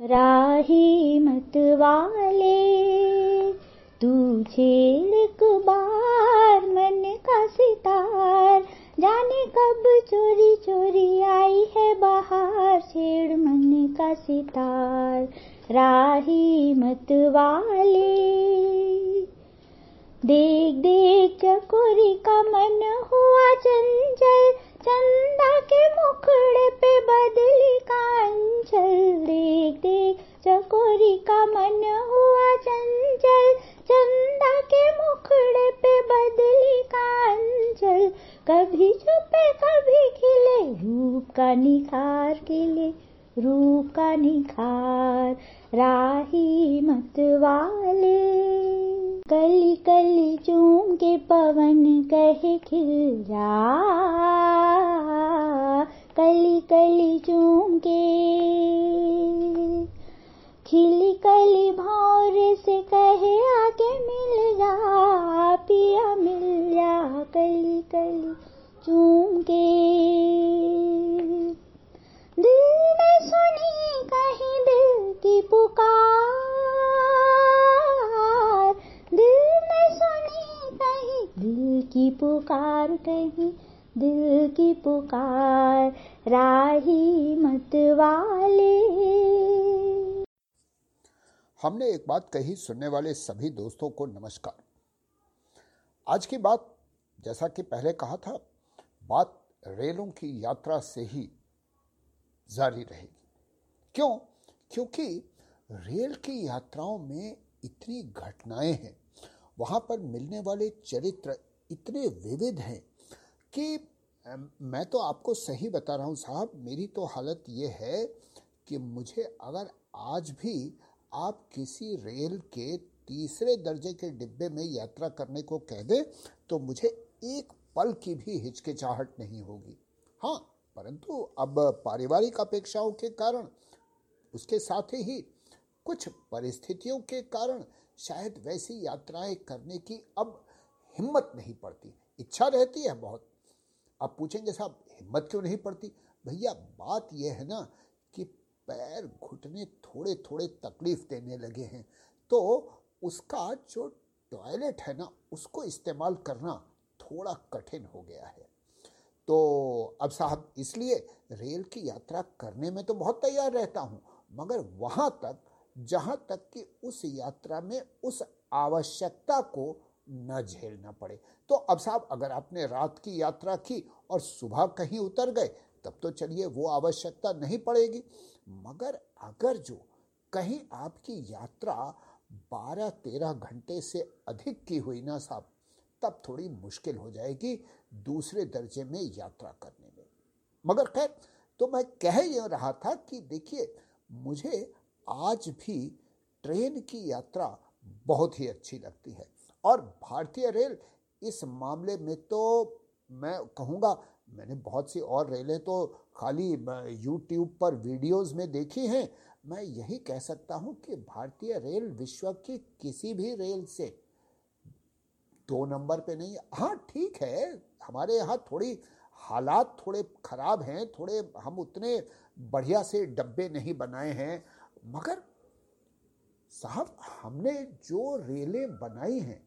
राही मत वाले, तू छेड़ कुबार मन का सितार। जाने कब चोरी चोरी आई है बाहर, छेड़ मन का सितार। राही मत वाले, देख देख चकोरी का मन हुआ चंचल चंदा के मुखड़े पे बदली का अंचल देख देख, चकोरी का मन हुआ चंचल। चंदा के मुखड़े पे बदली का अंचल कभी छुपे, कभी खिले, रूप का निखार खिले रूप का निखार। राही मत वाले। कली कली चूम के पवन कहे खिल जा। कली कली चूम के खिली कली भौर से कहे आके मिल जा। पिया मिल जा कली कली चूम के दिल ने सुनी कहीं दिल की पुकार। दिल ने सुनी कहीं, दिल की पुकार कहीं, दिल की पुकार। राही मत वाले। हमने एक बात कही सुनने वाले सभी दोस्तों को नमस्कार। आज की बात, जैसा कि पहले कहा था, बात रेलों की यात्रा से ही जारी रहेगी। क्यों? क्योंकि रेल की यात्राओं में इतनी घटनाएँ हैं, वहाँ पर मिलने वाले चरित्र इतने विविध हैं कि मैं तो आपको सही बता रहा हूँ साहब, मेरी तो हालत ये है कि मुझे अगर आज भी आप किसी रेल के तीसरे दर्जे के डिब्बे में यात्रा करने को कह दे तो मुझे एक पल की भी हिचकिचाहट नहीं होगी। हाँ परंतु अब पारिवारिक अपेक्षाओं के कारण, उसके साथ ही कुछ परिस्थितियों के कारण शायद वैसी यात्राएँ करने की अब हिम्मत नहीं पड़ती। इच्छा रहती है बहुत। अब पूछेंगे, साहब, हिम्मत क्यों नहीं पड़ती? भैया, बात यह है ना कि पैर घुटने थोड़े थोड़े तकलीफ़ देने लगे हैं। तो उसका जो टॉयलेट है ना, उसको इस्तेमाल करना थोड़ा कठिन हो गया है। तो अब साहब, इसलिए रेल की यात्रा करने में तो बहुत तैयार रहता हूँ, मगर वहाँ तक जहाँ तक कि उस यात्रा में उस आवश्यकता को न झेलना पड़े। तो अब साहब, अगर आपने रात की यात्रा की और सुबह कहीं उतर गए, तब तो चलिए वो आवश्यकता नहीं पड़ेगी। मगर अगर जो कहीं आपकी यात्रा बारह तेरह घंटे से अधिक की हुई ना साहब, तब थोड़ी मुश्किल हो जाएगी दूसरे दर्जे में यात्रा करने में। मगर खैर तो मैं कह यह रहा था कि देखिए, मुझे आज भी ट्रेन की यात्रा बहुत ही अच्छी लगती है। और भारतीय रेल इस मामले में तो मैं कहूँगा, मैंने बहुत सी और रेलें तो खाली यूट्यूब पर वीडियोस में देखी हैं। मैं यही कह सकता हूँ कि भारतीय रेल विश्व की किसी भी रेल से दो नंबर पे नहीं हाँ ठीक है, हमारे यहाँ थोड़ी हालात थोड़े ख़राब हैं, थोड़े हम उतने बढ़िया से डब्बे नहीं बनाए हैं मगर साहब, हमने जो रेलें बनाई हैं,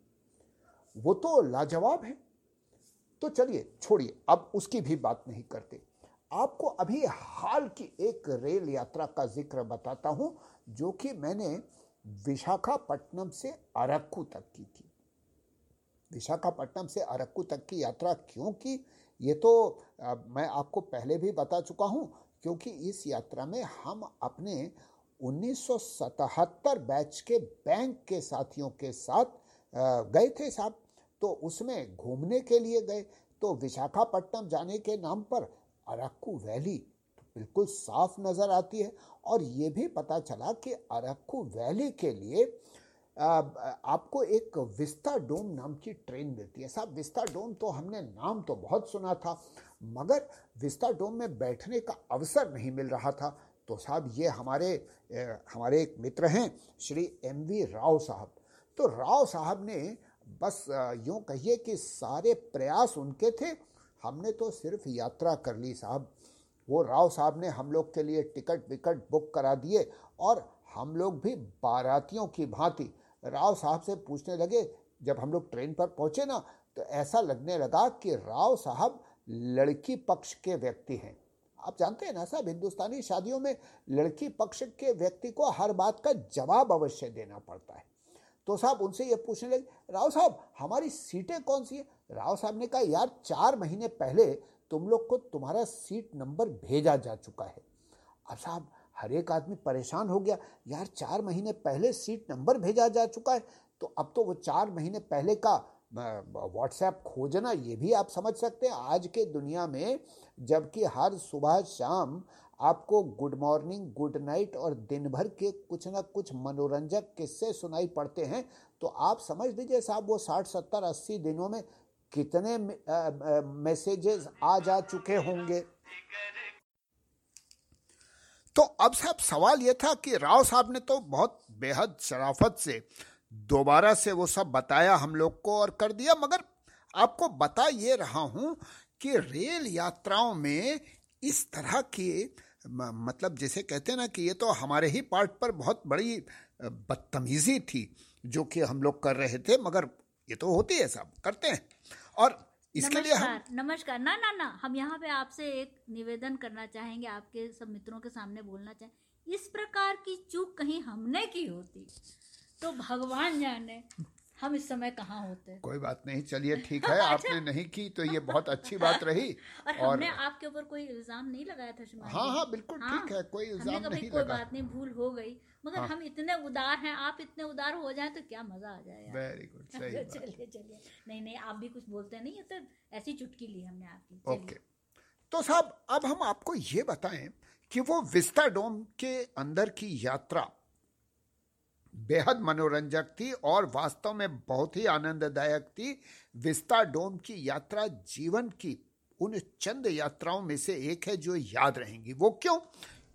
वो तो लाजवाब है। तो चलिए, छोड़िए, अब उसकी भी बात नहीं करते। आपको अभी हाल की एक रेल यात्रा का ज़िक्र बताता हूँ, जो कि मैंने विशाखापट्टनम से अरक्कू तक की थी। विशाखापट्टनम से अरक्कू तक की यात्रा क्यों की? ये तो मैं आपको पहले भी बता चुका हूँ, क्योंकि इस यात्रा में हम अपने 1977 बैच के बैंक के साथियों के साथ गए थे साहब। तो उसमें घूमने के लिए गए। तो विशाखापट्टनम जाने के नाम पर अरक्कू वैली तो बिल्कुल साफ़ नज़र आती है और ये भी पता चला कि अरक्कू वैली के लिए आपको एक विस्ता डोम नाम की ट्रेन मिलती है। साहब विस्ता डोम तो हमने नाम तो बहुत सुना था, मगर विस्ता डोम में बैठने का अवसर नहीं मिल रहा था। तो साहब ये हमारे हमारे एक मित्र हैं, श्री एम वी राव साहब। तो राव साहब ने बस यूँ कहिए कि सारे प्रयास उनके थे, हमने तो सिर्फ़ यात्रा कर ली साहब। वो राव साहब ने हम लोग के लिए टिकट विकट बुक करा दिए और हम लोग भी बारातियों की भांति राव साहब से पूछने लगे। जब हम लोग ट्रेन पर पहुँचे ना तो ऐसा लगने लगा कि राव साहब लड़की पक्ष के व्यक्ति हैं। आप जानते हैं ना साहब, हिंदुस्तानी शादियों में लड़की पक्ष के व्यक्ति को हर बात का जवाब अवश्य देना पड़ता है। तो साहब, उनसे ये पूछने लगे, राव साहब, हमारी सीटें कौन सी है? राव साहब ने कहा, यार, चार महीने पहले तुम लोग को तुम्हारा सीट नंबर भेजा जा चुका है। अब साहब, हर एक आदमी परेशान हो गया, यार, चार महीने पहले सीट नंबर भेजा जा चुका है। तो अब तो वो चार महीने पहले का व्हाट्सएप खोजना ये भी आप समझ सकते हैं। आज के दुनिया में जबकि हर सुबह शाम आपको गुड मॉर्निंग गुड नाइट और दिन भर के कुछ ना कुछ मनोरंजक किस्से सुनाई पड़ते हैं। तो आप समझ लीजिए साहब, वो साठ, सत्तर, अस्सी दिनों में कितने मैसेजेस आ जा चुके होंगे। तो अब साहब सवाल यह था कि राव साहब ने तो बहुत बेहद शराफत से दोबारा से वो सब बताया हम लोग को और कर दिया। मगर आपको बता ये रहा हूँ कि रेल यात्राओं में इस तरह की मतलब जैसे कहते हैं ना कि ये तो हमारे ही पार्ट पर बहुत बड़ी बदतमीजी थी जो कि हम लोग कर रहे थे, मगर ये तो होती है सब, करते हैं। और इसके लिए हम नमस्कार। ना ना ना, हम यहाँ पे आपसे एक निवेदन करना चाहेंगे, आपके सब मित्रों के सामने बोलना चाहें। इस प्रकार की चूक कहीं हमने की होती? तो भगवान जाने हम इस समय कहाँ होते? कोई बात नहीं चलिए ठीक है अच्छा। आपने नहीं की तो ये बहुत अच्छी बात रही। और, और हमने आपके ऊपर कोई इल्ज़ाम नहीं लगाया था हाँ हाँ बिल्कुल हाँ, ठीक है कोई इल्ज़ाम नहीं कोई बात नहीं भूल हो गई। मगर हाँ। हम इतने उदार हैं आप इतने उदार हो जाए तो क्या मज़ा आ जाए वेरी गुड सही चलिए चलिए। नहीं नहीं आप भी कुछ बोलते नहीं तो ऐसी चुटकी ली हमने आपकी। ओके तो साहब अब हम आपको ये बताएँ कि वो विस्ता डोम के अंदर की यात्रा बेहद मनोरंजक थी और वास्तव में बहुत ही आनंददायक थी। विस्ता डोम की यात्रा जीवन की उन चंद यात्राओं में से एक है जो याद रहेंगी। वो क्यों?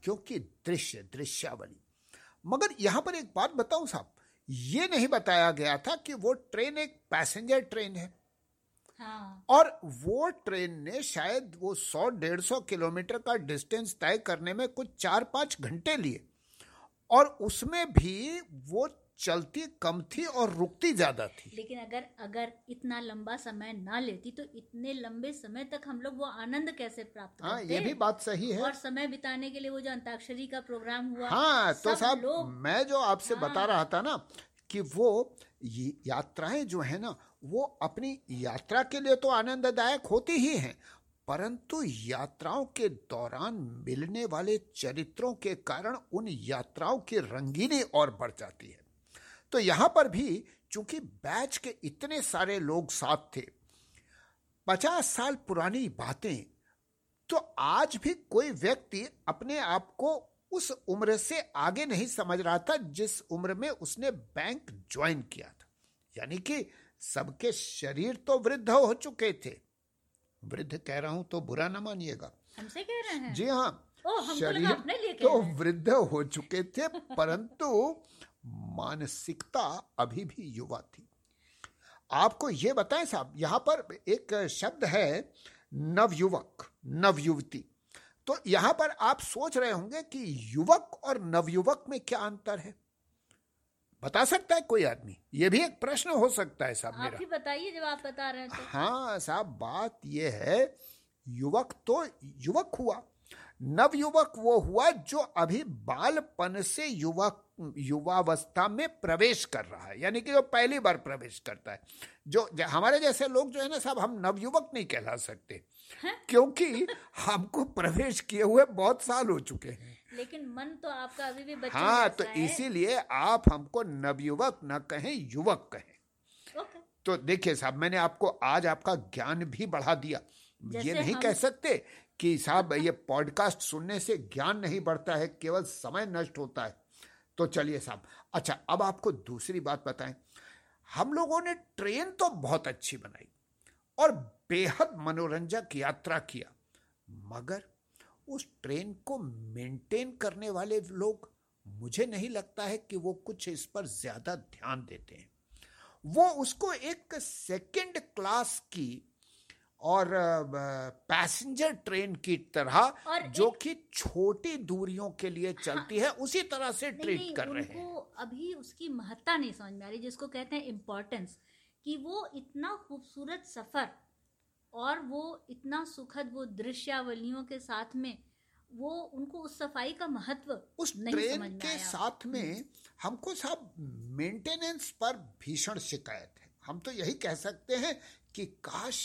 क्योंकि दृश्य दृश्यावली। मगर यहाँ पर एक बात बताऊँ साहब ये नहीं बताया गया था कि वो ट्रेन एक पैसेंजर ट्रेन है। हाँ। और वो ट्रेन ने शायद वो सौ डेढ़ सौ किलोमीटर का डिस्टेंस तय करने में कुछ चार पाँच घंटे लिए। और उसमें भी वो चलती कम थी और रुकती ज़्यादा थी। लेकिन अगर अगर इतना लंबा समय ना लेती तो इतने लंबे समय तक हम लोग वो आनंद कैसे प्राप्त हाँ ये भी बात सही है। और समय बिताने के लिए वो जो अंताक्षरी का प्रोग्राम हुआ हाँ तो साहब मैं जो आपसे हाँ, बता रहा था ना कि वो यात्राएँ जो है ना वो अपनी यात्रा के लिए तो आनंददायक होती ही हैं परंतु यात्राओं के दौरान मिलने वाले चरित्रों के कारण उन यात्राओं की रंगीनी और बढ़ जाती है। तो यहाँ पर भी चूँकि बैच के इतने सारे लोग साथ थे, पचास साल पुरानी बातें तो आज भी कोई व्यक्ति अपने आप को उस उम्र से आगे नहीं समझ रहा था जिस उम्र में उसने बैंक ज्वाइन किया था। यानी कि सबके शरीर तो वृद्ध हो चुके थे। वृद्ध कह रहा हूँ तो बुरा ना मानिएगा। हमसे कह रहे हैं? जी हाँ शरीर तो वृद्ध हो चुके थे परंतु मानसिकता अभी भी युवा थी। आपको ये बताएँ साहब यहाँ पर एक शब्द है नवयुवक नवयुवती। तो यहाँ पर आप सोच रहे होंगे कि युवक और नवयुवक में क्या अंतर है? बता सकता है कोई आदमी? ये भी एक प्रश्न हो सकता है साहब मेरा। बताइए जब आप बता रहे हैं तो। हाँ साहब बात ये है युवक तो युवक हुआ। नव युवक वो हुआ जो अभी बालपन से युवक युवावस्था में प्रवेश कर रहा है। यानी कि जो पहली बार प्रवेश करता है। जो हमारे जैसे लोग जो है ना साहब हम नवयुवक नहीं कहला सकते। है? क्योंकि हमको प्रवेश किए हुए बहुत साल हो चुके हैं। लेकिन मन तो आपका अभी भी बच्चा हाँ तो इसीलिए आप हमको नवयुवक न कहें युवक कहें। तो देखिए साहब मैंने आपको आज आपका ज्ञान भी बढ़ा दिया। ये नहीं कह सकते कि साहब ये पॉडकास्ट सुनने से ज्ञान नहीं बढ़ता है केवल समय नष्ट होता है। तो चलिए साहब अच्छा अब आपको दूसरी बात बताएँ। हम लोगों ने ट्रेन तो बहुत अच्छी बनाई और बेहद मनोरंजक यात्रा किया मगर उस ट्रेन को मेंटेन करने वाले लोग मुझे नहीं लगता है कि वो कुछ इस पर ज़्यादा ध्यान देते हैं। वो उसको एक सेकंड क्लास की और पैसेंजर ट्रेन की तरह जो कि छोटी दूरियों के लिए चलती हाँ, है उसी तरह से ट्रीट कर रहे हैं। अभी उसकी महत्ता नहीं समझ में आ रही जिसको कहते हैं इम्पोर्टेंस कि वो इतना खूबसूरत सफ़र और वो इतना सुखद वो दृश्यावलियों के साथ में वो उनको उस सफ़ाई का महत्व उस नहीं ट्रेन के आया। हम्म। साथ में हमको साहब मेंटेनेंस पर भीषण शिकायत है हम तो यही कह सकते हैं कि काश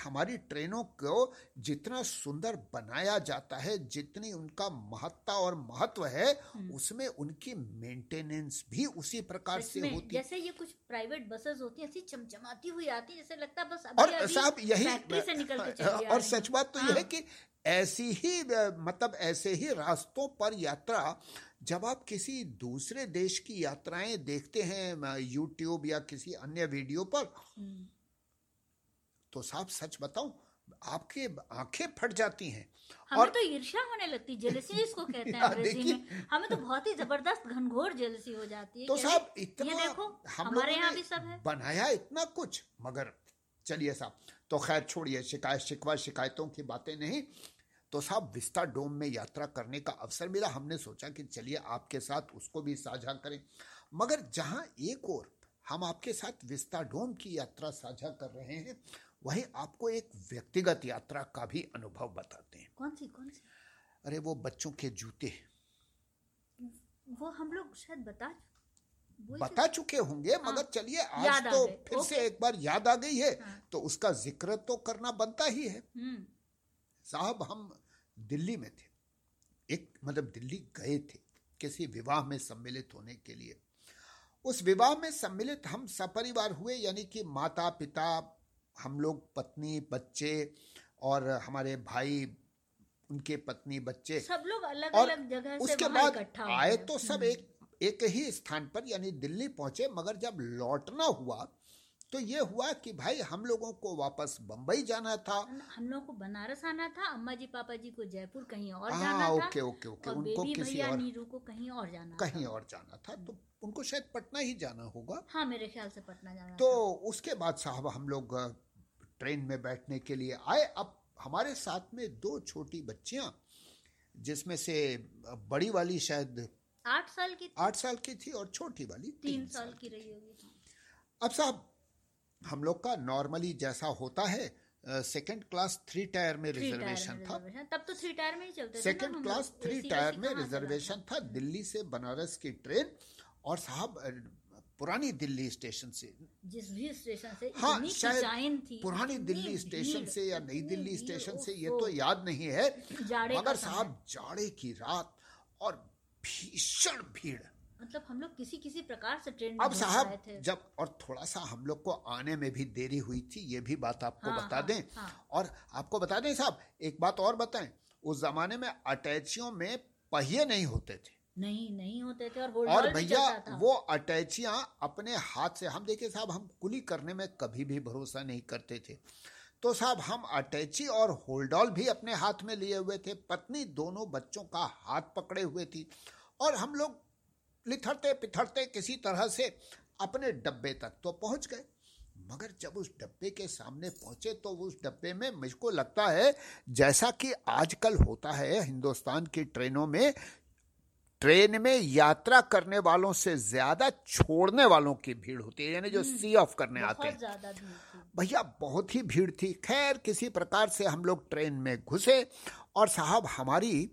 हमारी ट्रेनों को जितना सुंदर बनाया जाता है जितनी उनका महत्ता और महत्व है उसमें उनकी मेंटेनेंस भी उसी प्रकार हम्म। से होती जैसे ये कुछ प्राइवेट बसेस होती हैं ऐसी चमचमाती हुई आती है जैसे लगता बस और अभी अभी साहब यही से निकल के और सच बात तो यह हाँ। है कि ऐसी ही मतलब ऐसे ही रास्तों पर यात्रा जब आप किसी दूसरे देश की यात्राएँ देखते हैं यूट्यूब या किसी अन्य वीडियो पर हम्म। तो साहब सच बताऊँ आपके आँखें फट जाती हैं। हमें और तो ईर्ष्या होने लगती जेलसी इसको कहते हैं हाँ, अंग्रेज़ी में। हमें तो बहुत ही ज़बरदस्त घनघोर जेलसी हो जाती है तो साहब इतना ये देखो हम हमारे यहाँ भी सब है। बनाया इतना कुछ मगर चलिए साहब तो खैर छोड़िए शिकायत शिकवा शिकायतों की बातें नहीं। तो साहब विस्ता डोम में यात्रा करने का अवसर मिला। हमने सोचा कि चलिए आपके साथ उसको भी साझा करें। मगर जहाँ एक और हम आपके साथ विस्ता डोम की यात्रा साझा कर रहे हैं वहीं आपको एक व्यक्तिगत यात्रा का भी अनुभव बताते हैं। कौन सी कौन सी? अरे वो बच्चों के जूते। वो हम लोग शायद बता बता चुके होंगे हाँ। मगर चलिए आज तो फिर से एक बार याद आ गई है। हाँ। तो उसका ज़िक्र तो करना बनता ही है। हम्म। साहब हम दिल्ली में थे। एक मतलब दिल्ली गए थे किसी विवाह में सम्मिलित होने के लिए। उस विवाह में सम्मिलित हम सपरिवार हुए यानी कि माता पिता हम लोग पत्नी बच्चे और हमारे भाई उनके पत्नी बच्चे। सब लोग अलग और अलग जगह से उसके बाद आए तो सब हम्म। एक एक ही स्थान पर यानी दिल्ली पहुँचे मगर जब लौटना हुआ तो ये हुआ कि भाई हम लोगों को वापस बंबई जाना था। हम लोग को बनारस आना था अम्मा जी पापा जी को जयपुर कहीं और हाँ, जाना था ओके, ओके, ओके, और उनको किसी और- नीरू को कहीं और जाना कहीं और जाना था तो उनको शायद पटना ही जाना होगा। हाँ मेरे ख्याल से पटना जाना तो उसके बाद साहब हम लोग ट्रेन में बैठने के लिए आए। अब हमारे साथ में दो छोटी बच्चियाँ जिसमें से बड़ी वाली शायद आठ साल की आठ साल की थी और छोटी वाली तीन साल की रही होगी अब साहब हम लोग का नॉर्मली जैसा होता है सेकेंड क्लास थ्री टायर में रिजर्वेशन था। तब तो थ्री टायर में ही चलते सेकंड क्लास थ्री टायर में रिजर्वेशन था दिल्ली से बनारस की ट्रेन और साहब पुरानी दिल्ली स्टेशन से। जिस भी स्टेशन से हाँ शायद थी पुरानी दिल्ली स्टेशन से या नई दिल्ली स्टेशन से ये तो याद नहीं है मगर साहब जाड़े की रात और भीषण भीड़। मतलब हम लोग किसी किसी प्रकार से ट्रेन में अब साहब जब और थोड़ा सा हम लोग को आने में भी देरी हुई थी ये भी बात आपको हाँ, बता हाँ, दें। हाँ। और आपको बता दें साहब एक बात और बताएँ उस जमाने में अटैचियों में पहिए नहीं होते थे। नहीं नहीं होते थे और और भैया वो अटैचियाँ अपने हाथ से हम देखिए साहब हम कुली करने में कभी भी भरोसा नहीं करते थे। तो साहब हम अटैची और होल्डॉल भी अपने हाथ में लिए हुए थे। पत्नी दोनों बच्चों का हाथ पकड़े हुए थी। और हम लोग लिथड़ते पिथड़ते किसी तरह से अपने डब्बे तक तो पहुँच गए। मगर जब उस डब्बे के सामने पहुँचे तो उस डब्बे में मुझको लगता है जैसा कि आजकल होता है हिंदुस्तान की ट्रेनों में ट्रेन में यात्रा करने वालों से ज़्यादा छोड़ने वालों की भीड़ होती है यानी जो सी ऑफ़ करने आते हैं। भैया बहुत ही भीड़ थी। खैर किसी प्रकार से हम लोग ट्रेन में घुसे और साहब हमारी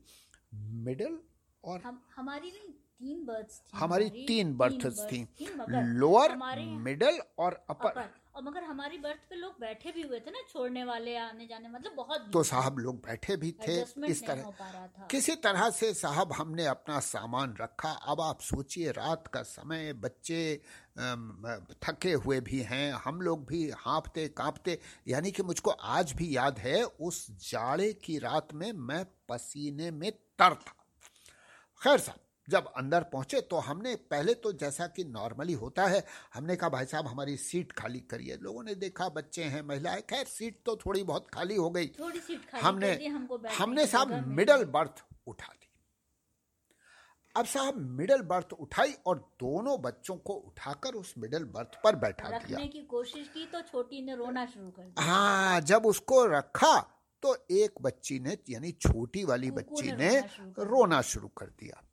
मिडल और हम हमारी नहीं तीन बर्थ्स थी हमारी तीन बर्थ्स berths थी लोअर मिडल और अपर और मगर हमारी बर्थ पे लोग बैठे भी हुए थे ना छोड़ने वाले आने जाने मतलब बहुत तो साहब लोग बैठे भी थे इस तरह। किसी तरह से साहब हमने अपना सामान रखा। अब आप सोचिए रात का समय बच्चे थके हुए भी हैं हम लोग भी हाँपते कांपते। यानी कि मुझको आज भी याद है उस जाड़े की रात में मैं पसीने में तर था। खैर साहब जब अंदर पहुँचे तो हमने पहले तो जैसा कि नॉर्मली होता है हमने कहा भाई साहब हमारी सीट खाली करिए। लोगों ने देखा बच्चे हैं महिलाएँ खैर सीट तो थोड़ी बहुत खाली हो गई। थोड़ी सीट खाली हमने हमको हमने साहब मिडल बर्थ उठा दी। अब साहब मिडल बर्थ उठाई और दोनों बच्चों को उठाकर उस मिडल बर्थ पर बैठा रखने दिया की कोशिश की तो छोटी ने रोना शुरू कर दिया। हाँ जब उसको रखा तो एक बच्ची ने यानी छोटी वाली बच्ची ने ने रोना शुरू कर रोना शुरू कर दिया।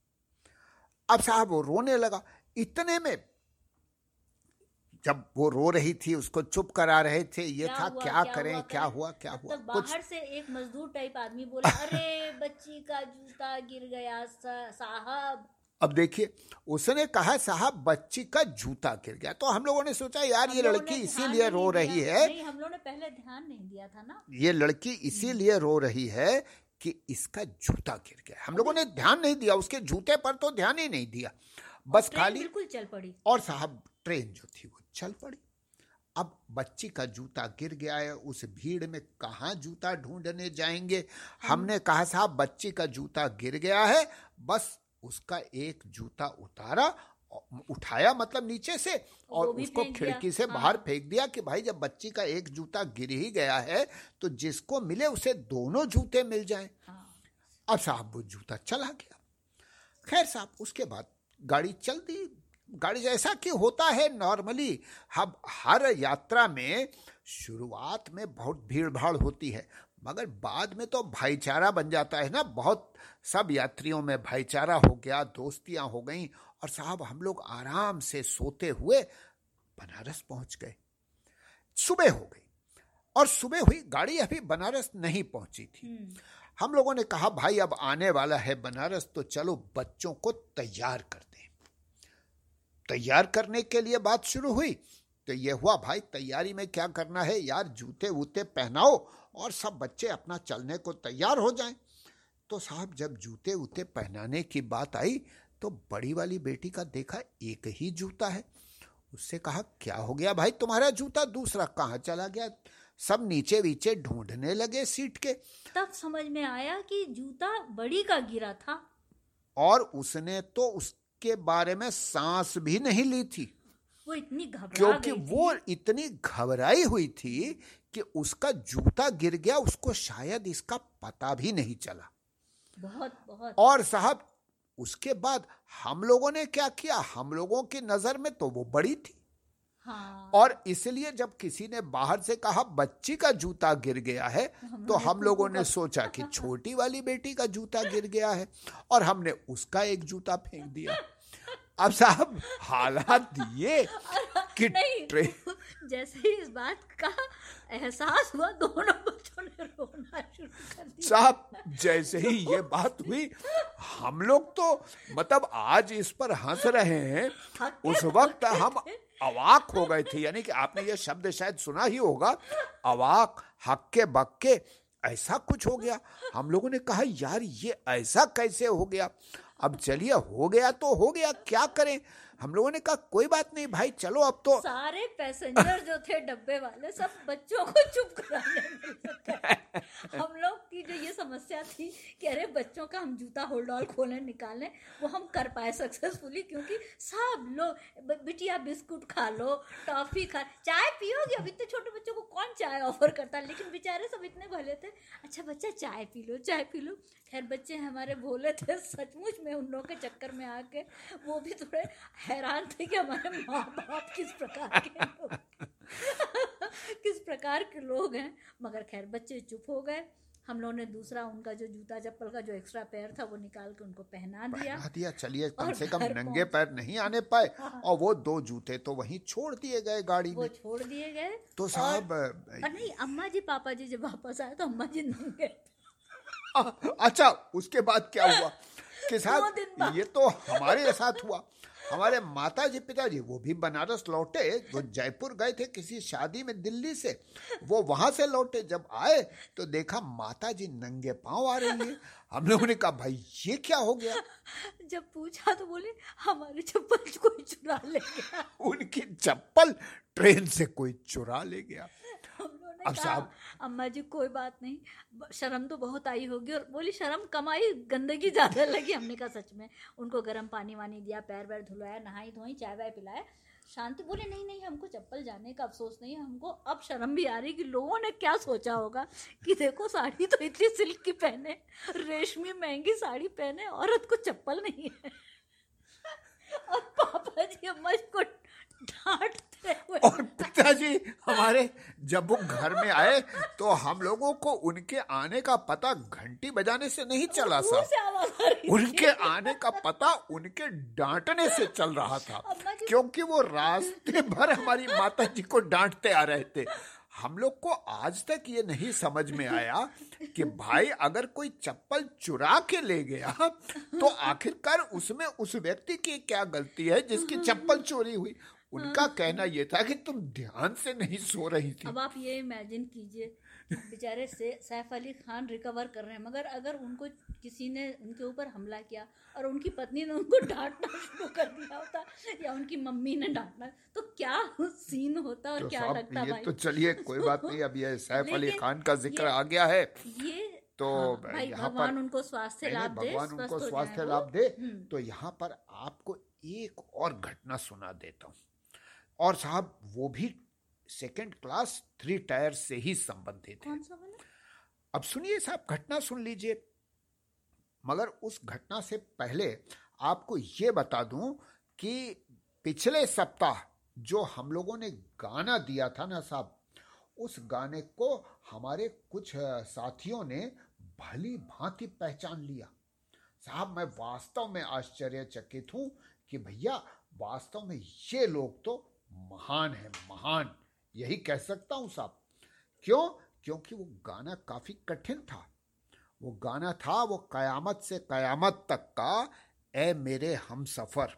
अब साहब वो रोने लगा। इतने में जब वो रो रही थी उसको चुप करा रहे थे ये क्या था हुआ, क्या क्या करें हुआ, क्या हुआ क्या हुआ? बाहर से एक मजदूर टाइप आदमी बोला अरे बच्ची का जूता गिर गया साहब. अब देखिए उसने कहा साहब बच्ची का जूता गिर गया। तो हम लोगों ने सोचा यार ये लड़की इसीलिए रो रही है नहीं हम लोगों ने पहले ध्यान नहीं दिया था ना। ये लड़की इसीलिए रो रही है कि इसका जूता गिर गया। हम लोगों ने ध्यान नहीं दिया उसके जूते पर तो ध्यान ही नहीं दिया। बस खाली बिल्कुल चल पड़ी। और साहब ट्रेन जो थी वो चल पड़ी। अब बच्ची का जूता गिर गया है उस भीड़ में कहाँ जूता ढूँढने जाएँगे? हमने कहा साहब बच्ची का जूता गिर गया है बस उसका एक जूता उतारा उठाया मतलब नीचे से और उसको खिड़की से हाँ। बाहर फेंक दिया कि भाई जब बच्ची का एक जूता गिर ही गया है तो जिसको मिले उसे दोनों जूते मिल जाएँ। हाँ। अब साहब वो जूता चला गया। खैर साहब उसके बाद गाड़ी चल दी गाड़ी जैसा कि होता है नॉर्मली हम हर यात्रा में शुरुआत में बहुत भीड़ भाड़ होती है मगर बाद में तो भाईचारा बन जाता है ना। बहुत सब यात्रियों में भाईचारा हो गया दोस्तियाँ हो गई और साहब हम लोग आराम से सोते हुए बनारस पहुँच गए। सुबह हो गई और सुबह हुई गाड़ी अभी बनारस नहीं पहुँची थी। हम्म, हम लोगों ने कहा भाई अब आने वाला है बनारस तो चलो बच्चों को तैयार कर दें। तैयार करने के लिए बात शुरू हुई। तो ये हुआ भाई तैयारी में क्या करना है? यार जूते वूते पहनाओ और सब बच्चे अपना चलने को तैयार हो जाएँ। तो साहब जब जूते वूते पहनाने की बात आई तो बड़ी वाली बेटी का देखा एक ही जूता है। उससे कहा क्या हो गया भाई? तुम्हारा जूता दूसरा कहाँ चला गया? सब नीचे वीचे ढूँढने लगे सीट के। तब समझ में आया कि जूता बड़ी का गिरा था। और उसने तो उसके बारे में सांस भी नहीं ली थी। वो इतनी घबरा क्योंकि वो इतनी घबराई हुई थी कि उसका जूता गिर गया उसको शायद इसका पता भी नहीं चला। बहुत बहुत। और साहब उसके बाद हम लोगों ने क्या किया? हम लोगों की नज़र में तो वो बड़ी थी। हाँ। और इसलिए जब किसी ने बाहर से कहा बच्ची का जूता गिर गया है तो हम लोगों ने सोचा कि छोटी वाली बेटी का जूता गिर गया है और हमने उसका एक जूता फेंक दिया। अब साहब हालात ये कि ट्रेन जैसे ही इस बात का एहसास हुआ दोनों बच्चों ने रोना शुरू कर दिया। साहब जैसे ही ये बात हुई हम लोग तो मतलब आज इस पर हंस रहे हैं। उस वक्त हम अवाक हो गए थे। यानी कि आपने ये शब्द शायद सुना ही होगा अवाक हक्के बक्के ऐसा कुछ हो गया। हम लोगों ने कहा यार ये ऐसा कैसे हो गया? अब चलिए हो गया तो हो गया क्या करें? हम लोगों ने कहा, कोई बात नहीं भाई, चलो अब तो. सारे पैसेंजर जो थे डब्बे वाले, सब बच्चों को चुप कराने हम लोग की जो ये समस्या थी कि अरे, बच्चों का हम जूता होल्ड ऑल खोलें, निकालें, वो हम कर पाए सक्सेसफुली क्योंकि सब लोग बिटिया बिस्कुट खा लो, टॉफी खा, चाय पियोगे? अब इतने छोटे बच्चों को कौन चाय ऑफ़र करता? लेकिन बेचारे सब इतने भले थे। अच्छा बच्चा, चाय पी लो, चाय पी लो। खैर बच्चे हमारे भोले थे सचमुच में उन लोगों के चक्कर में आके वो भी थोड़े हैरान थे कि हमारे माँ बाप किस प्रकार के किस प्रकार के लोग हैं। मगर खैर बच्चे चुप हो गए। हम लोगों ने दूसरा उनका जो जूता चप्पल का जो एक्स्ट्रा पैर था वो निकाल के उनको पहना दिया। पहना दिया चलिए कम से कम नंगे पैर नहीं आने पाए। हाँ। और वो दो जूते तो वहीं छोड़ दिए गए गाड़ी वो में। छोड़ दिए गए तो साहब नहीं अम्मा जी पापा जी जब वापस आए तो अम्मा जी नंगे अच्छा उसके बाद क्या हुआ? कि साहब ये तो हमारे साथ हुआ। हमारे माता जी पिताजी वो भी बनारस लौटे वो जयपुर गए थे किसी शादी में दिल्ली से। वो वहाँ से लौटे जब आए तो देखा माता जी नंगे पाँव आ रही है। हम लोगों ने कहा भाई ये क्या हो गया? जब पूछा तो बोले हमारे चप्पल कोई चुरा ले गया। उनकी चप्पल ट्रेन से कोई चुरा ले गया। अब साहब अम्मा जी कोई बात नहीं। शर्म तो बहुत आई होगी और बोली शर्म कम आई गंदगी ज़्यादा लगी हमने कहा सच में। उनको गर्म पानी वानी दिया पैर वैर धुलाया नहाई धोई चाय वाय पिलाया। शांति बोले नहीं नहीं हमको चप्पल जाने का अफसोस नहीं है। हमको अब शर्म भी आ रही कि लोगों ने क्या सोचा होगा कि देखो साड़ी तो इतनी सिल्क की पहने रेशमी महँगी साड़ी पहने औरत को चप्पल नहीं है। और पापा जी अम्मा को डांट हमारे जब वो घर में आए तो हम लोगों को उनके आने का पता घंटी बजाने से नहीं चला सा उनके आने का पता उनके डांटने से चल रहा था क्योंकि वो रास्ते भर हमारी माता जी को डांटते आ रहे थे। हम लोग को आज तक ये नहीं समझ में आया कि भाई अगर कोई चप्पल चुरा के ले गया तो आखिरकार उसमें उस व्यक्ति की क्या गलती है जिसकी चप्पल चोरी हुई? उनका कहना ये था कि तुम ध्यान से नहीं सो रही थी। अब आप ये इमेजिन कीजिए बेचारे से सैफ अली खान रिकवर कर रहे हैं मगर अगर उनको किसी ने उनके ऊपर हमला किया और उनकी पत्नी ने उनको डांटना शुरू कर दिया होता या उनकी मम्मी ने डांटना तो क्या सीन होता और तो क्या लगता ये भाई? तो चलिए कोई बात नहीं अब ये सैफ अली खान का ज़िक्र आ गया है। ये तो हाँ, भाई यहाँ पर- भगवान उनको स्वास्थ्य लाभ दे भगवान उनको स्वास्थ्य लाभ दे। हम्म। तो यहाँ पर आपको एक और घटना सुना देता हूँ। और साहब वो भी सेकंड क्लास थ्री टायर से ही संबंधित है। अब सुनिए साहब घटना सुन लीजिए। मगर उस घटना से पहले आपको ये बता दूँ कि पिछले सप्ताह जो हम लोगों ने गाना दिया था ना साहब उस गाने को हमारे कुछ साथियों ने भली भांति पहचान लिया। साहब मैं वास्तव में आश्चर्यचकित हूँ कि भैया वास्तव में ये लोग तो महान है, महान। यही कह सकता हूँ साहब। क्यों? क्योंकि वो गाना काफ़ी कठिन था। वो गाना था, वो कयामत से कयामत तक का ए मेरे हम सफ़र।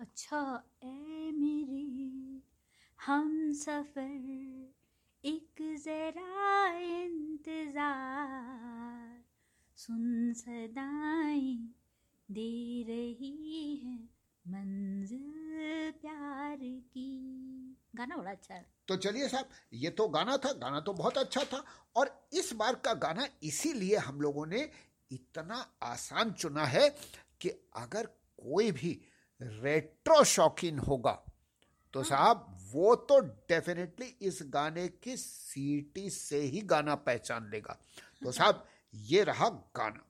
अच्छा ए मेरे हम सफ़र, एक जरा इंतज़ार। सुन सदाएँ गाना बड़ा अच्छा है। तो चलिए साहब ये तो गाना था गाना तो बहुत अच्छा था। और इस बार का गाना इसीलिए हम लोगों ने इतना आसान चुना है कि अगर कोई भी रेट्रो शौकीन होगा तो साहब वो तो डेफिनेटली इस गाने की सीटी से ही गाना पहचान लेगा। तो साहब ये रहा गाना।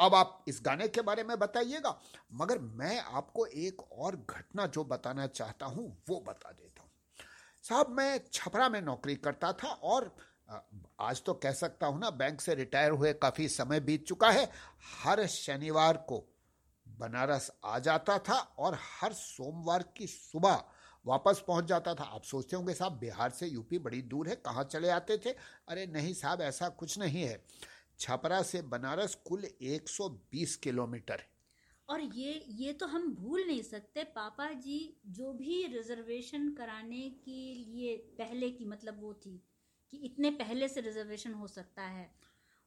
अब आप इस गाने के बारे में बताइएगा, मगर मैं आपको एक और घटना जो बताना चाहता हूँ, वो बता देता हूँ। साहब, मैं छपरा में नौकरी करता था और आज तो कह सकता हूँ ना, बैंक से रिटायर हुए काफ़ी समय बीत चुका है। हर शनिवार को बनारस आ जाता था और हर सोमवार की सुबह वापस पहुँच जाता था। आप सोचते होंगे, साहब, बिहार से यूपी बड़ी दूर है, कहाँ चले आते थे? अरे नहीं साहब, ऐसा कुछ नहीं है। छपरा से बनारस कुल 120 किलोमीटर है। और ये ये तो हम भूल नहीं सकते, पापा जी जो भी रिजर्वेशन कराने के लिए पहले की मतलब वो थी कि इतने पहले से रिजर्वेशन हो सकता है,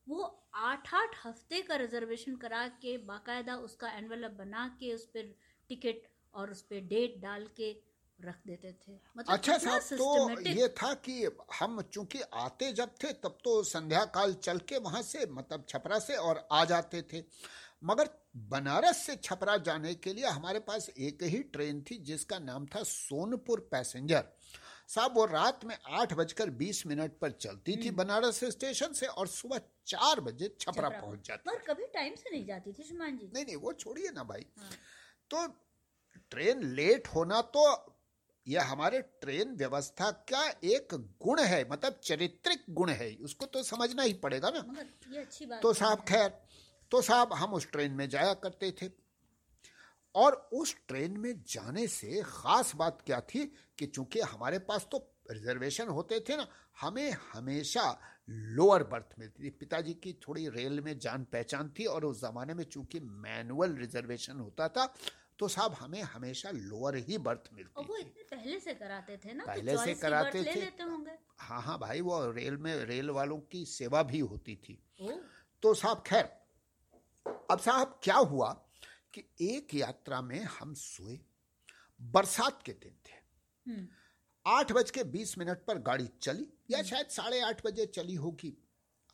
वो आठ आठ हफ़्ते का रिजर्वेशन करा के बाकायदा उसका एनवेलप बना के उस पर टिकट और उस पर डेट डाल के रख देते थे। मतलब अच्छा साहब तो ये था कि हम चूँकि आते जब थे तब तो संध्या काल चल के वहाँ से मतलब छपरा से और आ जाते थे। मगर बनारस से छपरा जाने के लिए हमारे पास एक ही ट्रेन थी जिसका नाम था सोनपुर पैसेंजर। साहब वो रात में आठ बजकर बीस मिनट पर चलती थी बनारस स्टेशन से और सुबह चार बजे छपरा पहुँच जाती पर कभी टाइम से नहीं जाती थी शुमान जी। नहीं नहीं वो छोड़िए ना भाई। हाँ। तो ट्रेन लेट होना तो यह हमारे ट्रेन व्यवस्था का एक गुण है मतलब चारित्रिक गुण है। उसको तो समझना ही पड़ेगा ना। ये अच्छी बात तो साहब खैर तो साहब हम उस ट्रेन में जाया करते थे। और उस ट्रेन में जाने से खास बात क्या थी कि चूँकि हमारे पास तो रिजर्वेशन होते थे ना हमें हमेशा लोअर बर्थ मिलती थी। पिताजी की थोड़ी रेल में जान पहचान थी और उस जमाने में चूँकि मैनुअल रिजर्वेशन होता था तो साहब हमें हमेशा लोअर ही बर्थ मिलती और वो थी। इतने पहले से कराते थे ना तो पहले से कराते birth ले थे। लेते होंगे। हाँ हाँ भाई वो रेल में रेल वालों की सेवा भी होती थी। ओ। तो साहब खैर अब साहब क्या हुआ कि एक यात्रा में हम सोए बरसात के दिन थे। हम्म। आठ बज के बीस मिनट पर गाड़ी चली या शायद साढ़े आठ बजे चली होगी।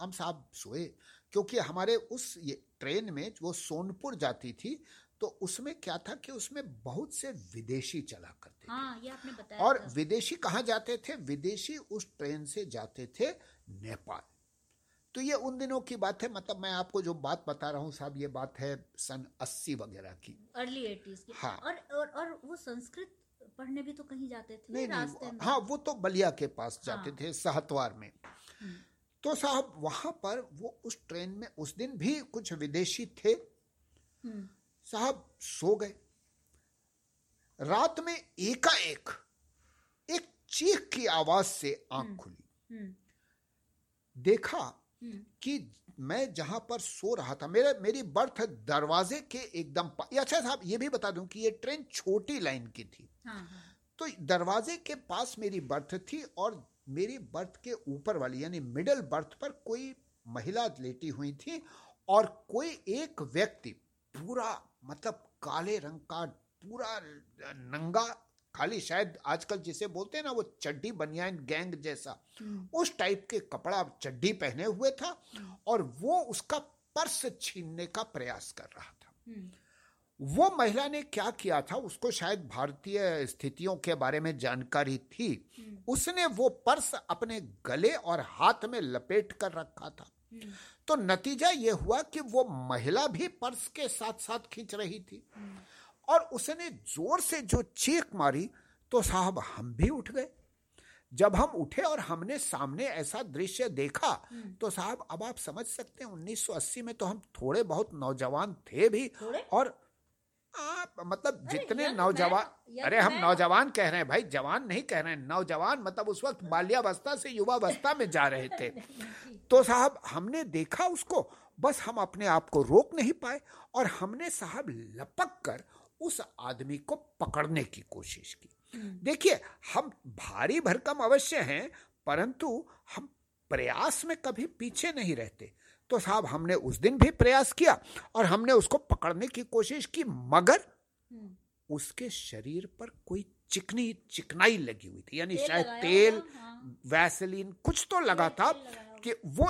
हम साहब सोए क्योंकि हमारे उस ये ट्रेन में वो सोनपुर जाती थी तो उसमें क्या था कि उसमें बहुत से विदेशी चला करते थे। हाँ ये आपने बताया और विदेशी कहाँ जाते थे? विदेशी उस ट्रेन से जाते थे नेपाल। तो ये उन दिनों की बात है मतलब मैं आपको जो बात बता रहा हूँ साहब ये बात है सन अस्सी वगैरह की। अर्ली एटीज की। हाँ। और, और और वो संस्कृत पढ़ने भी तो कहीं जाते थे नहीं रास्ते नहीं में? हाँ वो तो बलिया के पास जाते हाँ। थे सहतवार में। हम्म, तो साहब वहाँ पर वो उस ट्रेन में उस दिन भी कुछ विदेशी थे। हम्म, साहब सो गए। रात में एकाएक एक चीख की आवाज़ से आँख हम्म। खुली। हम्म, देखा हम्म, कि मैं जहाँ पर सो रहा था मेरे मेरी बर्थ दरवाजे के एकदम अच्छा साहब ये भी बता दूँ कि ये ट्रेन छोटी लाइन की थी। हाँ हाँ। तो दरवाजे के पास मेरी बर्थ थी और मेरी बर्थ के ऊपर वाली यानी मिडिल बर्थ पर कोई महिला लेटी हुई थी और कोई एक व्यक्ति पूरा मतलब काले रंग का पूरा नंगा खाली शायद आजकल जिसे बोलते हैं ना वो चड्डी बनियान गैंग जैसा। हम्म, उस टाइप के कपड़ा चड्डी पहने हुए था और वो उसका पर्स छीनने का प्रयास कर रहा था। हम्म, वो महिला ने क्या किया था उसको शायद भारतीय स्थितियों के बारे में जानकारी थी। उसने वो पर्स अपने गले और हाथ में लपेट कर रखा था। हम्म, तो नतीजा ये हुआ कि वो महिला भी पर्स के साथ साथ खींच रही थी और उसने ज़ोर से जो चीख मारी तो साहब हम भी उठ गए जब हम उठे और हमने सामने ऐसा दृश्य देखा तो साहब अब आप समझ सकते हैं 1980 में तो हम थोड़े बहुत नौजवान थे भी थोड़े? और आप मतलब जितने नौजवान अरे हम नौजवान कह रहे हैं भाई जवान नहीं कह रहे हैं। नौजवान मतलब उस वक्त बाल्यावस्था से युवावस्था में जा रहे थे। तो साहब हमने देखा उसको बस हम अपने आप को रोक नहीं पाए और हमने साहब लपक कर उस आदमी को पकड़ने की कोशिश की। देखिए हम भारी भरकम अवश्य हैं परंतु हम प्रयास में कभी पीछे नहीं रहते। तो साहब हमने उस दिन भी प्रयास किया और हमने उसको पकड़ने की कोशिश की मगर हम्म, उसके शरीर पर कोई चिकनी चिकनाई लगी हुई थी यानी शायद तेल हाँ। वैसलीन कुछ तो लगा था। कि वो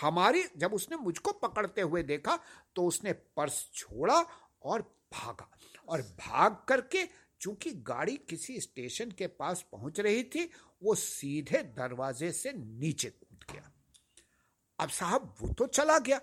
हमारी जब उसने मुझको पकड़ते हुए देखा तो उसने पर्स छोड़ा और भागा और भाग करके चूँकि गाड़ी किसी स्टेशन के पास पहुँच रही थी वो सीधे दरवाजे से नीचे कूद गया अब साहब वो तो चला गया।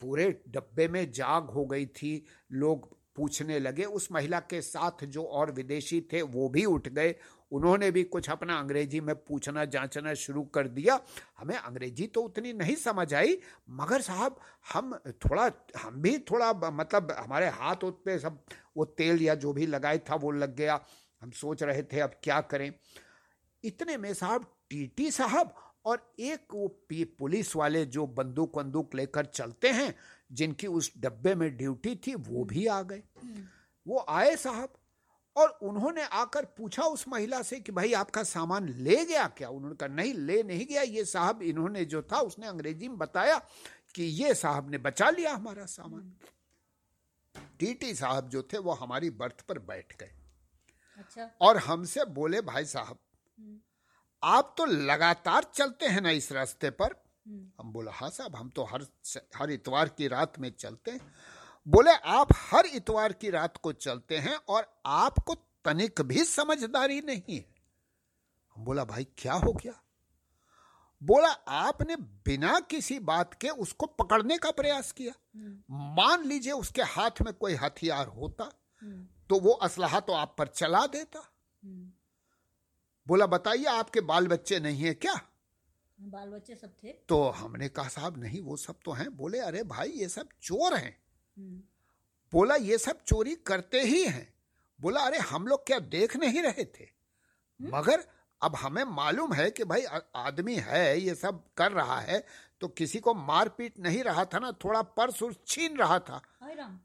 पूरे डब्बे में जाग हो गई थी। लोग पूछने लगे, उस महिला के साथ जो और विदेशी थे वो भी उठ गए। उन्होंने भी कुछ अपना अंग्रेज़ी में पूछना जांचना शुरू कर दिया। हमें अंग्रेज़ी तो उतनी नहीं समझ आई, मगर साहब हम थोड़ा, हम भी थोड़ा मतलब हमारे हाथ उत पे सब, वो तेल या जो भी लगाए था वो लग गया। हम सोच रहे थे अब क्या करें। इतने में साहब टीटी साहब और एक वो पुलिस वाले जो बंदूक बंदूक लेकर चलते हैं जिनकी उस डब्बे में ड्यूटी थी वो भी आ गए। वो आए साहब और उन्होंने आकर पूछा उस महिला से कि भाई आपका सामान ले गया क्या? उन्होंने कहा नहीं ले नहीं गया। ये साहब इन्होंने जो था उसने अंग्रेज़ी में बताया कि ये साहब ने बचा लिया हमारा सामान। टीटी साहब जो थे वो हमारी बर्थ पर बैठ गए। अच्छा। और हमसे बोले भाई साहब आप तो लगातार चलते हैं ना इस रास्ते पर। हम बोला हाँ साहब हम तो हर हर इतवार की रात में चलते हैं। बोले आप हर इतवार की रात को चलते हैं और आपको तनिक भी समझदारी नहीं है। हम बोला भाई क्या हो गया? बोला आपने बिना किसी बात के उसको पकड़ने का प्रयास किया। मान लीजिए उसके हाथ में कोई हथियार होता तो वो असलहा तो आप पर चला देता। बोला बताइए आपके बाल बच्चे नहीं है क्या? बाल बच्चे सब थे। तो हमने कहा साहब नहीं वो सब तो हैं। बोले अरे भाई ये सब चोर हैं। बोला ये सब चोरी करते ही हैं। बोला अरे हम लोग क्या देख नहीं रहे थे? मगर अब हमें मालूम है कि भाई आदमी है ये सब कर रहा है तो किसी को मार पीट नहीं रहा था ना थोड़ा पर्स उस छीन रहा था।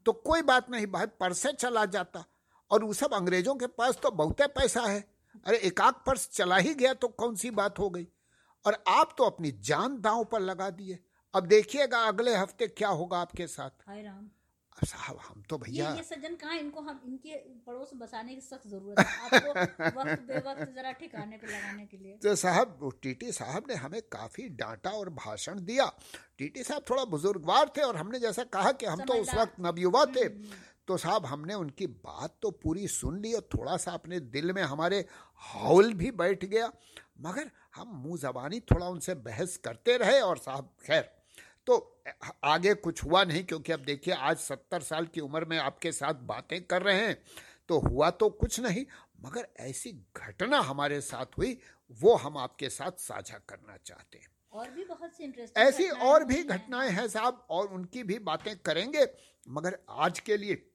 तो कोई बात नहीं भाई पर्स से चला जाता। और वो सब अंग्रेज़ों के पास तो बहुत पैसा है। अरे एक आध पर्स चला ही गया तो कौन सी बात हो गई? और आप तो अपनी जान दांव पर लगा दिए। अब देखिएगा अगले हफ़्ते क्या होगा आपके साथ। राम। साहब हम तो भैया ये, ये सज्जन कहा इनको हम इनके पड़ोस बसाने की सख्त ज़रूरत है। आपको वक्त बेवक्त जरा ठिकाने पे लगाने के लिए। तो साहब टीटी साहब ने हमें काफ़ी डांटा और भाषण दिया। टीटी साहब थोड़ा बुजुर्गवार थे और हमने जैसा कहा कि हम तो उस वक्त नवयुवा थे। हम्म, हम्म। तो साहब हमने उनकी बात तो पूरी सुन ली और थोड़ा सा अपने दिल में हमारे हौल भी बैठ गया। मगर हम मुँह जबानी थोड़ा उनसे बहस करते रहे और साहब खैर तो आगे कुछ हुआ नहीं क्योंकि अब देखिए आज सत्तर साल की उम्र में आपके साथ बातें कर रहे हैं तो हुआ तो कुछ नहीं मगर ऐसी घटना हमारे साथ हुई वो हम आपके साथ साझा करना चाहते हैं। और भी बहुत सी इंटरेस्टिंग ऐसी और भी घटनाएँ हैं साहब और उनकी भी बातें करेंगे मगर आज के लिए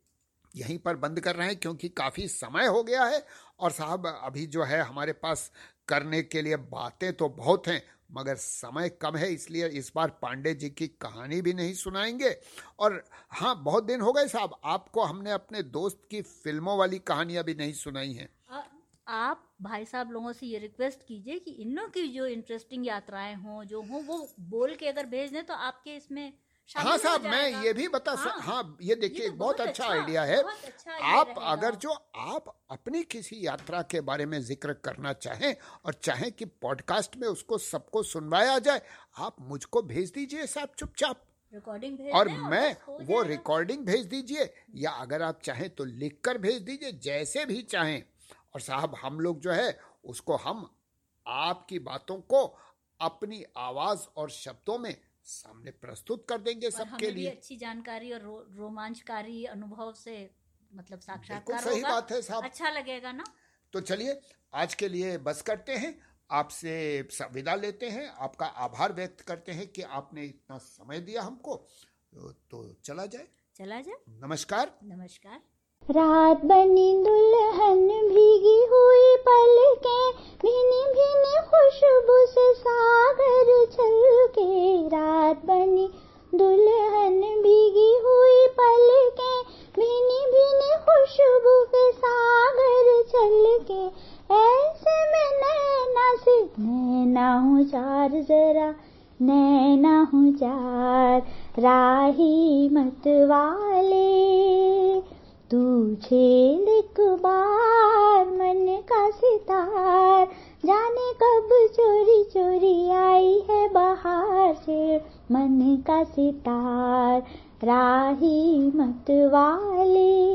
यहीं पर बंद कर रहे हैं क्योंकि काफ़ी समय हो गया है। और साहब, अभी जो है हमारे पास करने के लिए बातें तो बहुत हैं, मगर समय कम है, इसलिए इस बार पांडे जी की कहानी भी नहीं सुनाएँगे। और हाँ बहुत दिन हो गए साहब, आपको हमने अपने दोस्त की फ़िल्मों वाली कहानियाँ भी नहीं सुनाई हैं। आप भाई साहब लोगों से ये रिक्वेस्ट कीजिए कि इन की जो इंटरेस्टिंग यात्राएँ हों, जो हों, वो बोल के अगर भेज दें तो आपके इसमें हाँ साहब मैं ये भी बता हाँ, हाँ ये देखिए तो बहुत, बहुत अच्छा, अच्छा आइडिया है। अच्छा आप अगर जो आप अपनी किसी यात्रा के बारे में ज़िक्र करना चाहें और चाहें कि पॉडकास्ट में उसको सबको सुनवाया जाए आप मुझको भेज दीजिए साहब चुपचाप। रिकॉर्डिंग भेज और मैं वो रिकॉर्डिंग भेज दीजिए या अगर आप चाहें तो लिख कर भेज दीजिए जैसे भी चाहें। और साहब हम लोग जो है उसको हम आपकी बातों को अपनी आवाज़ और शब्दों में सामने प्रस्तुत कर देंगे सबके लिए। अच्छी जानकारी और रो, रोमांचकारी अनुभव से मतलब साक्षात्कार सही बात है साहब। अच्छा लगेगा ना? तो चलिए आज के लिए बस करते हैं। आपसे विदा लेते हैं। आपका आभार व्यक्त करते हैं कि आपने इतना समय दिया हमको। तो चला जाए। चला जाए। नमस्कार। नमस्कार। रात बनी दुल्हन भीगी हुई पल के भीनी भीनी खुशबू से सागर चल के रात बनी दुल्हन भीगी हुई पल के भीनी भीनी खुशबू के सागर चल के ऐसे में नैना से, नैना हूँ चार जरा, नैना हूँ चार, राही मत वाले। तू झेल एक बार, मन का सितार। जाने कब चोरी चोरी आई है बाहर से, मन का सितार। राही मत वाले।